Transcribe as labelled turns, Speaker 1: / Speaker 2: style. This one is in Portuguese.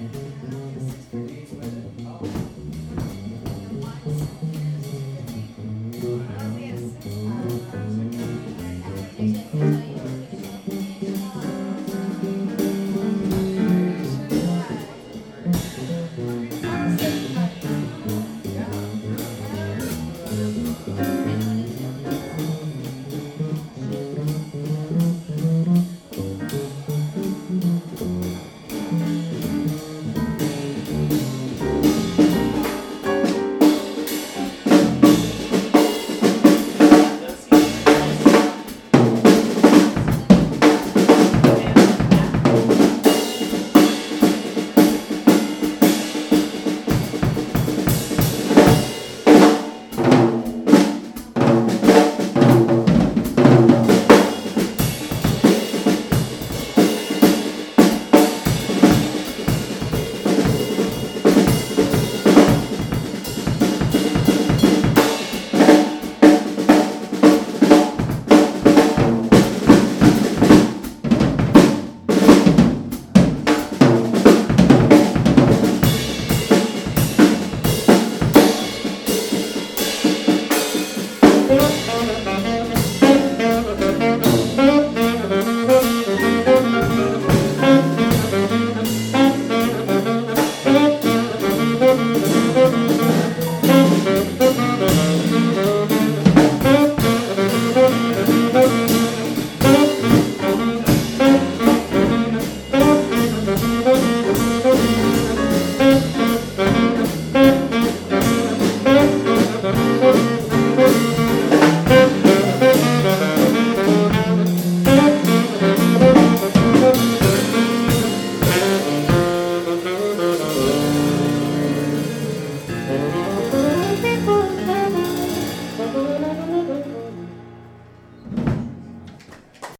Speaker 1: Música